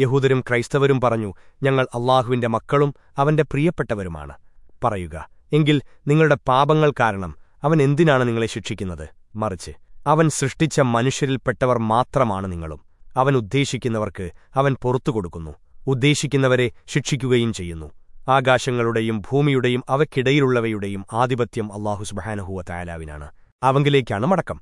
യഹൂദരും ക്രൈസ്തവരും പറഞ്ഞു ഞങ്ങൾ അള്ളാഹുവിന്റെ മക്കളും അവന്റെ പ്രിയപ്പെട്ടവരുമാണ്. പറയുക എങ്കിൽ നിങ്ങളുടെ പാപങ്ങൾ കാരണം അവൻ എന്തിനാണ് നിങ്ങളെ ശിക്ഷിക്കുന്നത്? മറിച്ച് അവൻ സൃഷ്ടിച്ച മനുഷ്യരിൽപ്പെട്ടവർ മാത്രമാണ് നിങ്ങളും. അവൻ ഉദ്ദേശിക്കുന്നവർക്ക് അവൻ പുറത്തു കൊടുക്കുന്നു. ഉദ്ദേശിക്കുന്നവരെ ശിക്ഷിക്കുകയും ചെയ്യുന്നു. ആകാശങ്ങളുടെയും ഭൂമിയുടെയും അവക്കിടയിലുള്ളവയുടെയും ആധിപത്യം അള്ളാഹു സുബഹാനഹുവ തയാലാവിനാണ് അവങ്കിലേക്കാണ് മടക്കം.